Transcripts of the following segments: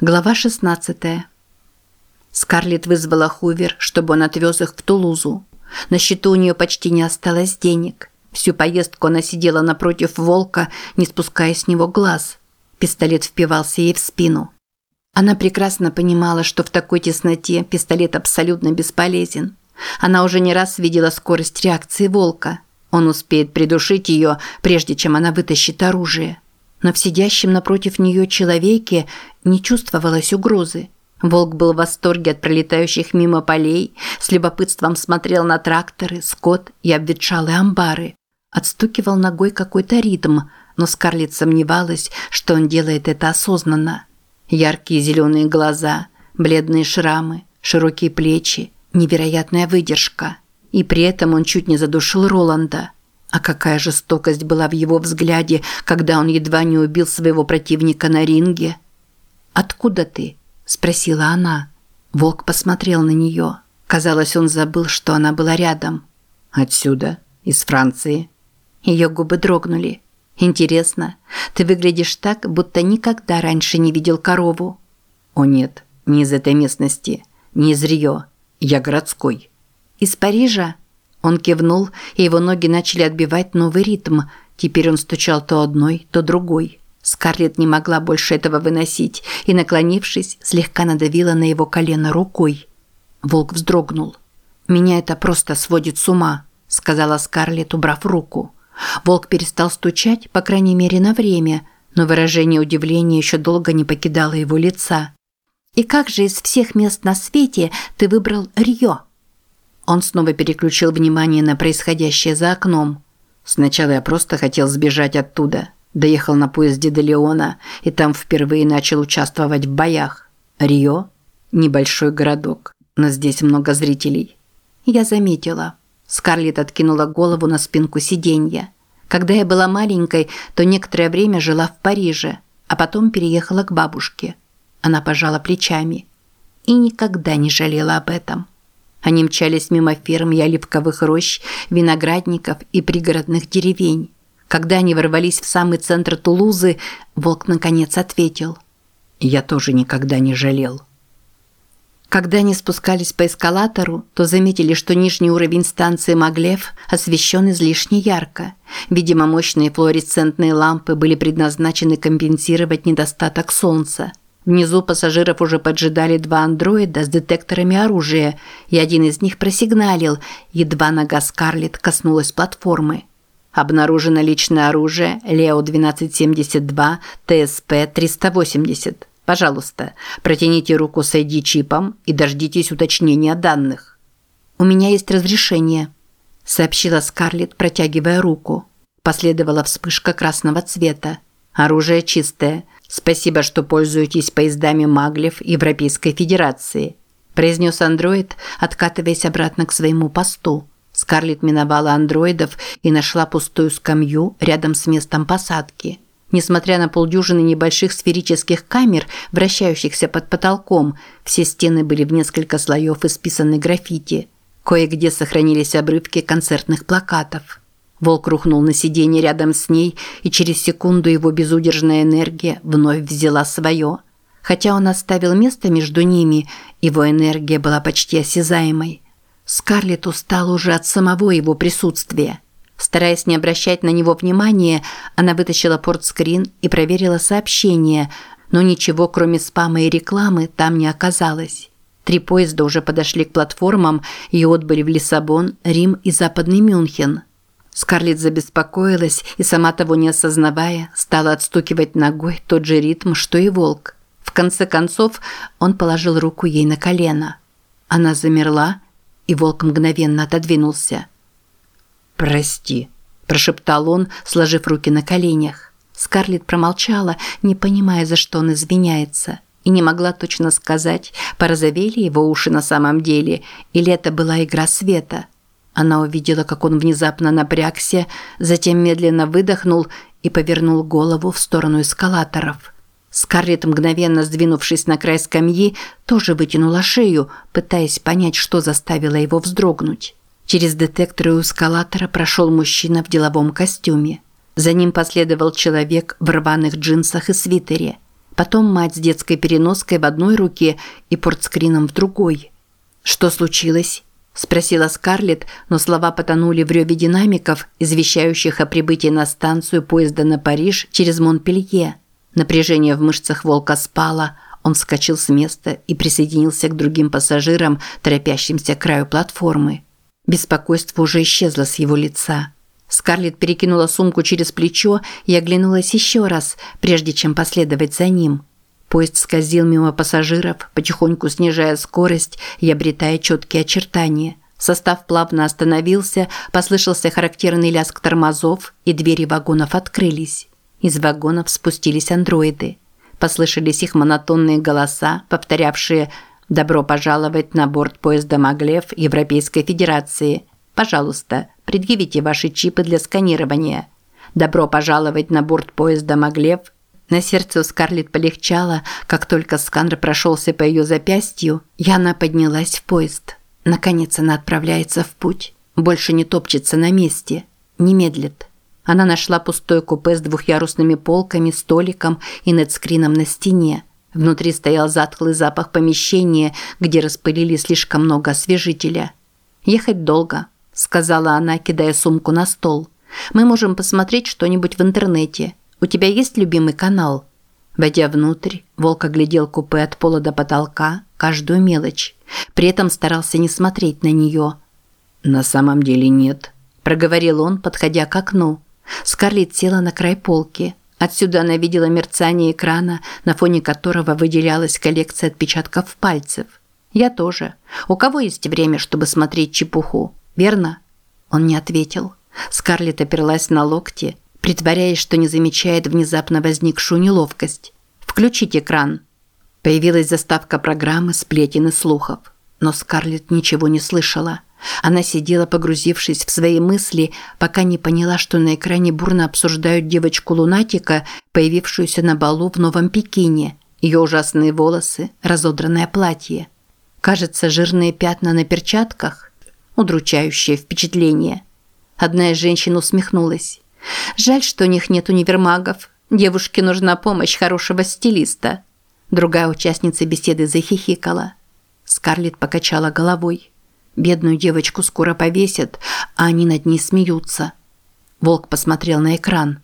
Глава 16. Скарлетт вызвала Хувер, чтобы он отвез их в Тулузу. На счету у нее почти не осталось денег. Всю поездку она сидела напротив волка, не спуская с него глаз. Пистолет впивался ей в спину. Она прекрасно понимала, что в такой тесноте пистолет абсолютно бесполезен. Она уже не раз видела скорость реакции волка. Он успеет придушить ее, прежде чем она вытащит оружие но в сидящем напротив нее человеке не чувствовалось угрозы. Волк был в восторге от пролетающих мимо полей, с любопытством смотрел на тракторы, скот и обветшалые амбары. Отстукивал ногой какой-то ритм, но Скарлетт сомневалась, что он делает это осознанно. Яркие зеленые глаза, бледные шрамы, широкие плечи, невероятная выдержка. И при этом он чуть не задушил Роланда – а какая жестокость была в его взгляде, когда он едва не убил своего противника на ринге. «Откуда ты?» – спросила она. Волк посмотрел на нее. Казалось, он забыл, что она была рядом. «Отсюда? Из Франции?» Ее губы дрогнули. «Интересно, ты выглядишь так, будто никогда раньше не видел корову». «О нет, не из этой местности, не из Рио. Я городской». «Из Парижа?» Он кивнул, и его ноги начали отбивать новый ритм. Теперь он стучал то одной, то другой. Скарлетт не могла больше этого выносить и, наклонившись, слегка надавила на его колено рукой. Волк вздрогнул. «Меня это просто сводит с ума», – сказала Скарлетт, убрав руку. Волк перестал стучать, по крайней мере, на время, но выражение удивления еще долго не покидало его лица. «И как же из всех мест на свете ты выбрал Рио?» Он снова переключил внимание на происходящее за окном. Сначала я просто хотел сбежать оттуда. Доехал на поезде до Леона и там впервые начал участвовать в боях. Рио – небольшой городок, но здесь много зрителей. Я заметила. Скарлетт откинула голову на спинку сиденья. Когда я была маленькой, то некоторое время жила в Париже, а потом переехала к бабушке. Она пожала плечами и никогда не жалела об этом. Они мчались мимо ферм и оливковых рощ, виноградников и пригородных деревень. Когда они ворвались в самый центр Тулузы, Волк наконец ответил. «Я тоже никогда не жалел». Когда они спускались по эскалатору, то заметили, что нижний уровень станции Маглев освещен излишне ярко. Видимо, мощные флуоресцентные лампы были предназначены компенсировать недостаток солнца. Внизу пассажиров уже поджидали два андроида с детекторами оружия, и один из них просигналил, едва нога Скарлетт коснулась платформы. Обнаружено личное оружие Лео-1272 ТСП-380. Пожалуйста, протяните руку с ID-чипом и дождитесь уточнения данных. «У меня есть разрешение», – сообщила Скарлетт, протягивая руку. Последовала вспышка красного цвета. Оружие чистое – «Спасибо, что пользуетесь поездами Маглев Европейской Федерации», произнес андроид, откатываясь обратно к своему посту. Скарлетт миновала андроидов и нашла пустую скамью рядом с местом посадки. Несмотря на полдюжины небольших сферических камер, вращающихся под потолком, все стены были в несколько слоев исписаны граффити. Кое-где сохранились обрывки концертных плакатов. Волк рухнул на сиденье рядом с ней, и через секунду его безудержная энергия вновь взяла свое. Хотя он оставил место между ними, его энергия была почти осязаемой. Скарлетт устала уже от самого его присутствия. Стараясь не обращать на него внимания, она вытащила портскрин и проверила сообщение, но ничего, кроме спама и рекламы, там не оказалось. Три поезда уже подошли к платформам и отбыли в Лиссабон, Рим и Западный Мюнхен – Скарлетт забеспокоилась и, сама того не осознавая, стала отстукивать ногой тот же ритм, что и волк. В конце концов, он положил руку ей на колено. Она замерла, и волк мгновенно отодвинулся. «Прости», – прошептал он, сложив руки на коленях. Скарлетт промолчала, не понимая, за что он извиняется, и не могла точно сказать, порозовели его уши на самом деле, или это была игра света – она увидела, как он внезапно напрягся, затем медленно выдохнул и повернул голову в сторону эскалаторов. Скарлетт, мгновенно сдвинувшись на край скамьи, тоже вытянула шею, пытаясь понять, что заставило его вздрогнуть. Через детекторы у эскалатора прошел мужчина в деловом костюме. За ним последовал человек в рваных джинсах и свитере. Потом мать с детской переноской в одной руке и портскрином в другой. «Что случилось?» – спросила Скарлетт, но слова потонули в реве динамиков, извещающих о прибытии на станцию поезда на Париж через Монпелье. Напряжение в мышцах волка спало, он вскочил с места и присоединился к другим пассажирам, торопящимся к краю платформы. Беспокойство уже исчезло с его лица. Скарлетт перекинула сумку через плечо и оглянулась еще раз, прежде чем последовать за ним. Поезд скользил мимо пассажиров, потихоньку снижая скорость и обретая четкие очертания. Состав плавно остановился, послышался характерный лязг тормозов, и двери вагонов открылись. Из вагонов спустились андроиды. Послышались их монотонные голоса, повторявшие «Добро пожаловать на борт поезда «Маглев» Европейской Федерации. Пожалуйста, предъявите ваши чипы для сканирования. Добро пожаловать на борт поезда «Маглев». На сердце у Скарлетт полегчало, как только сканер прошелся по ее запястью, и она поднялась в поезд. Наконец она отправляется в путь. Больше не топчется на месте. Не медлит. Она нашла пустое купе с двухъярусными полками, столиком и нетскрином на стене. Внутри стоял затхлый запах помещения, где распылили слишком много освежителя. Ехать долго сказала она, кидая сумку на стол. Мы можем посмотреть что-нибудь в интернете. У тебя есть любимый канал? Войдя внутрь, Волк оглядел купе от пола до потолка, каждую мелочь. При этом старался не смотреть на нее. «На самом деле нет», – проговорил он, подходя к окну. Скарлетт села на край полки. Отсюда она видела мерцание экрана, на фоне которого выделялась коллекция отпечатков пальцев. «Я тоже. У кого есть время, чтобы смотреть чепуху?» верно?» Он не ответил. Скарлетт оперлась на локти, притворяясь, что не замечает внезапно возникшую неловкость. «Включить экран». Появилась заставка программы «Сплетен и слухов». Но Скарлетт ничего не слышала. Она сидела, погрузившись в свои мысли, пока не поняла, что на экране бурно обсуждают девочку-лунатика, появившуюся на балу в Новом Пекине, ее ужасные волосы, разодранное платье. Кажется, жирные пятна на перчатках Удручающее впечатление. Одна из женщин усмехнулась. Жаль, что у них нет универмагов. Девушке нужна помощь хорошего стилиста. Другая участница беседы захихикала. Скарлетт покачала головой. Бедную девочку скоро повесят, а они над ней смеются. Волк посмотрел на экран.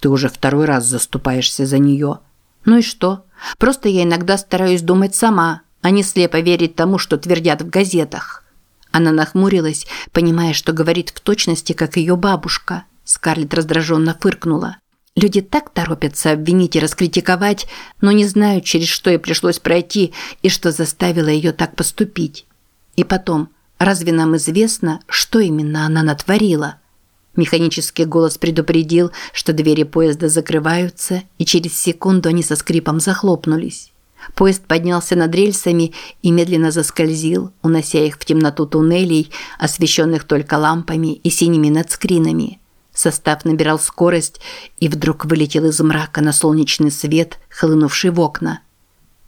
Ты уже второй раз заступаешься за нее. Ну и что? Просто я иногда стараюсь думать сама, а не слепо верить тому, что твердят в газетах. Она нахмурилась, понимая, что говорит в точности, как ее бабушка. Скарлетт раздраженно фыркнула. Люди так торопятся обвинить и раскритиковать, но не знают, через что ей пришлось пройти и что заставило ее так поступить. И потом, разве нам известно, что именно она натворила? Механический голос предупредил, что двери поезда закрываются, и через секунду они со скрипом захлопнулись. Поезд поднялся над рельсами и медленно заскользил, унося их в темноту туннелей, освещенных только лампами и синими надскринами. Состав набирал скорость и вдруг вылетел из мрака на солнечный свет, хлынувший в окна.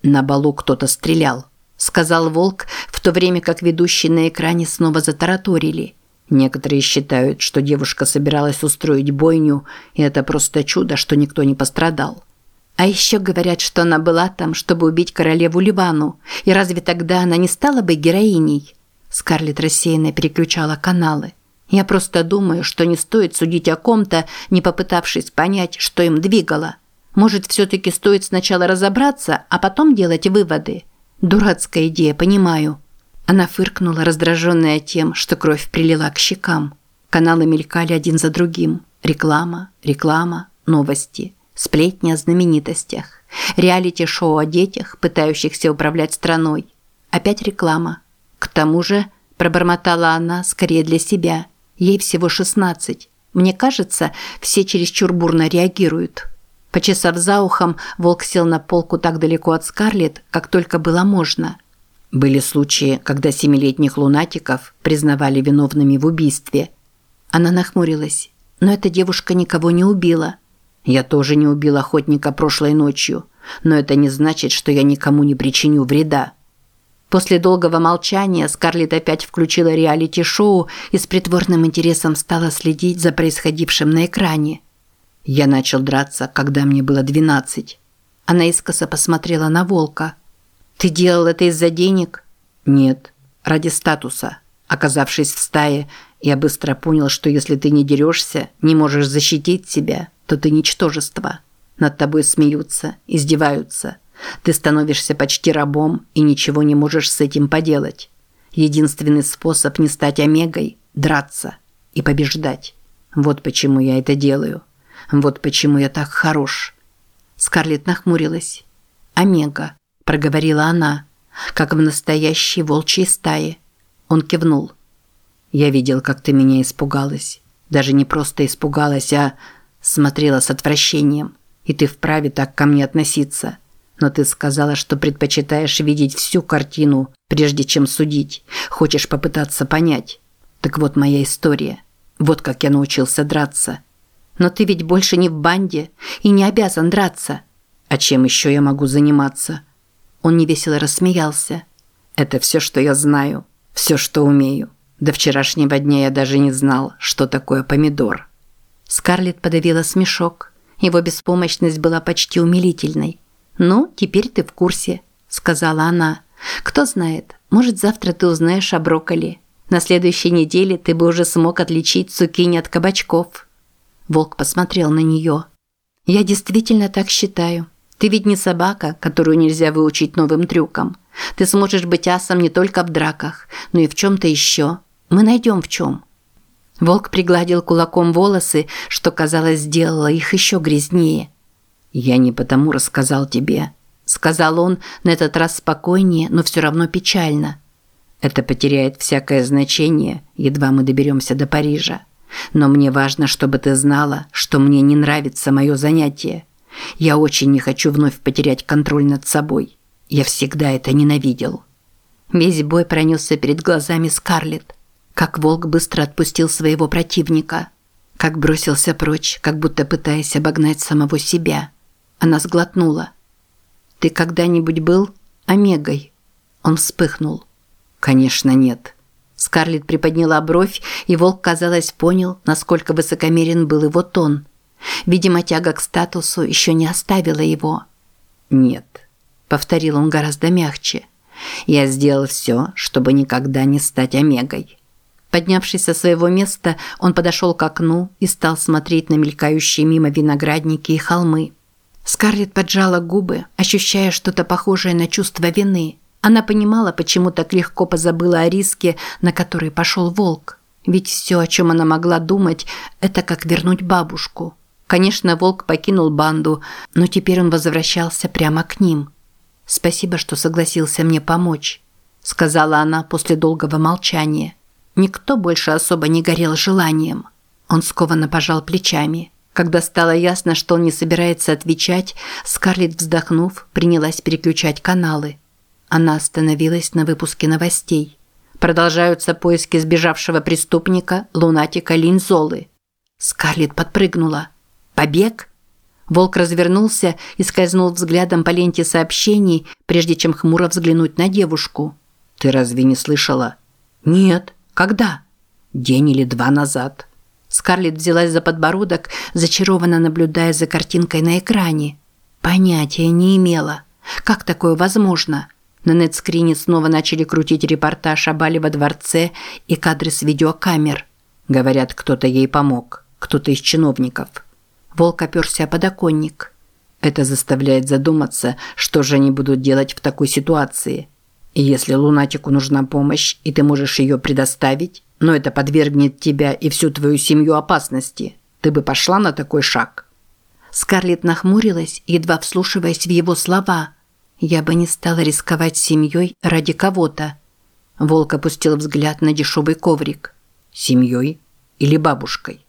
На балу кто-то стрелял, сказал Волк, в то время как ведущие на экране снова затараторили. Некоторые считают, что девушка собиралась устроить бойню, и это просто чудо, что никто не пострадал. А еще говорят, что она была там, чтобы убить королеву Ливану. И разве тогда она не стала бы героиней? Скарлетт рассеянно переключала каналы. Я просто думаю, что не стоит судить о ком-то, не попытавшись понять, что им двигало. Может, все-таки стоит сначала разобраться, а потом делать выводы. Дурацкая идея, понимаю. Она фыркнула, раздраженная тем, что кровь прилила к щекам. Каналы мелькали один за другим. Реклама, реклама, новости – Сплетни о знаменитостях. Реалити-шоу о детях, пытающихся управлять страной. Опять реклама. К тому же, пробормотала она скорее для себя. Ей всего 16. Мне кажется, все чересчур бурно реагируют. Почесав за ухом, волк сел на полку так далеко от Скарлетт, как только было можно. Были случаи, когда семилетних лунатиков признавали виновными в убийстве. Она нахмурилась. Но эта девушка никого не убила. Я тоже не убил охотника прошлой ночью, но это не значит, что я никому не причиню вреда. После долгого молчания Скарлетт опять включила реалити-шоу и с притворным интересом стала следить за происходившим на экране. Я начал драться, когда мне было 12. Она искоса посмотрела на волка. «Ты делал это из-за денег?» «Нет, ради статуса. Оказавшись в стае, я быстро понял, что если ты не дерешься, не можешь защитить себя, то ты ничтожество. Над тобой смеются, издеваются. Ты становишься почти рабом и ничего не можешь с этим поделать. Единственный способ не стать омегой – драться и побеждать. Вот почему я это делаю. Вот почему я так хорош. Скарлетт нахмурилась. «Омега», – проговорила она, – «как в настоящей волчьей стае». Он кивнул. «Я видел, как ты меня испугалась. Даже не просто испугалась, а смотрела с отвращением. И ты вправе так ко мне относиться. Но ты сказала, что предпочитаешь видеть всю картину, прежде чем судить. Хочешь попытаться понять. Так вот моя история. Вот как я научился драться. Но ты ведь больше не в банде и не обязан драться. А чем еще я могу заниматься? Он невесело рассмеялся. Это все, что я знаю. Все, что умею. До вчерашнего дня я даже не знал, что такое помидор. Скарлетт подавила смешок. Его беспомощность была почти умилительной. «Ну, теперь ты в курсе», – сказала она. «Кто знает, может, завтра ты узнаешь о брокколи. На следующей неделе ты бы уже смог отличить цукини от кабачков». Волк посмотрел на нее. «Я действительно так считаю. Ты ведь не собака, которую нельзя выучить новым трюкам. Ты сможешь быть асом не только в драках, но и в чем-то еще. Мы найдем в чем». Волк пригладил кулаком волосы, что, казалось, сделало их еще грязнее. «Я не потому рассказал тебе», – сказал он, на этот раз спокойнее, но все равно печально. «Это потеряет всякое значение, едва мы доберемся до Парижа. Но мне важно, чтобы ты знала, что мне не нравится мое занятие. Я очень не хочу вновь потерять контроль над собой. Я всегда это ненавидел». Весь бой пронесся перед глазами Скарлетт. Как волк быстро отпустил своего противника. Как бросился прочь, как будто пытаясь обогнать самого себя. Она сглотнула. «Ты когда-нибудь был Омегой?» Он вспыхнул. «Конечно нет». Скарлетт приподняла бровь, и волк, казалось, понял, насколько высокомерен был его тон. Видимо, тяга к статусу еще не оставила его. «Нет», – повторил он гораздо мягче. «Я сделал все, чтобы никогда не стать Омегой». Поднявшись со своего места, он подошел к окну и стал смотреть на мелькающие мимо виноградники и холмы. Скарлетт поджала губы, ощущая что-то похожее на чувство вины. Она понимала, почему так легко позабыла о риске, на который пошел волк. Ведь все, о чем она могла думать, это как вернуть бабушку. Конечно, волк покинул банду, но теперь он возвращался прямо к ним. «Спасибо, что согласился мне помочь», – сказала она после долгого молчания. Никто больше особо не горел желанием. Он скованно пожал плечами. Когда стало ясно, что он не собирается отвечать, Скарлетт, вздохнув, принялась переключать каналы. Она остановилась на выпуске новостей. Продолжаются поиски сбежавшего преступника, лунатика Линзолы. Скарлетт подпрыгнула. «Побег?» Волк развернулся и скользнул взглядом по ленте сообщений, прежде чем хмуро взглянуть на девушку. «Ты разве не слышала?» «Нет», когда? День или два назад. Скарлетт взялась за подбородок, зачарованно наблюдая за картинкой на экране. Понятия не имела. Как такое возможно? На нетскрине снова начали крутить репортаж о бале во дворце и кадры с видеокамер. Говорят, кто-то ей помог, кто-то из чиновников. Волк оперся о подоконник. Это заставляет задуматься, что же они будут делать в такой ситуации – и если лунатику нужна помощь, и ты можешь ее предоставить, но это подвергнет тебя и всю твою семью опасности, ты бы пошла на такой шаг?» Скарлетт нахмурилась, едва вслушиваясь в его слова. «Я бы не стала рисковать семьей ради кого-то». Волк опустил взгляд на дешевый коврик. «Семьей или бабушкой?»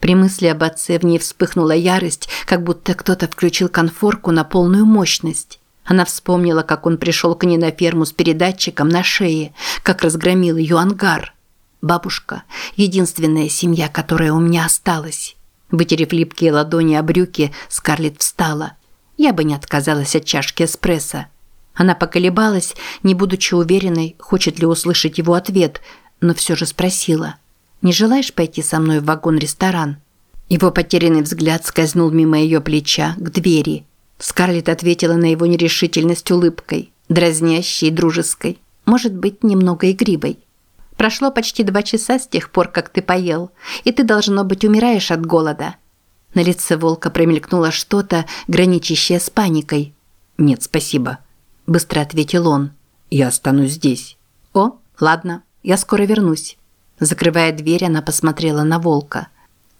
При мысли об отце в ней вспыхнула ярость, как будто кто-то включил конфорку на полную мощность. Она вспомнила, как он пришел к ней на ферму с передатчиком на шее, как разгромил ее ангар. Бабушка – единственная семья, которая у меня осталась. Вытерев липкие ладони о брюки, Скарлетт встала. Я бы не отказалась от чашки эспрессо. Она поколебалась, не будучи уверенной, хочет ли услышать его ответ, но все же спросила. «Не желаешь пойти со мной в вагон-ресторан?» Его потерянный взгляд скользнул мимо ее плеча к двери – Скарлетт ответила на его нерешительность улыбкой, дразнящей и дружеской, может быть, немного игривой. Прошло почти два часа с тех пор, как ты поел, и ты, должно быть, умираешь от голода. На лице волка промелькнуло что-то, граничащее с паникой. «Нет, спасибо», – быстро ответил он. «Я останусь здесь». «О, ладно, я скоро вернусь». Закрывая дверь, она посмотрела на волка.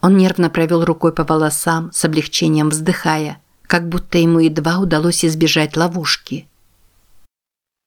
Он нервно провел рукой по волосам, с облегчением вздыхая, как будто ему едва удалось избежать ловушки –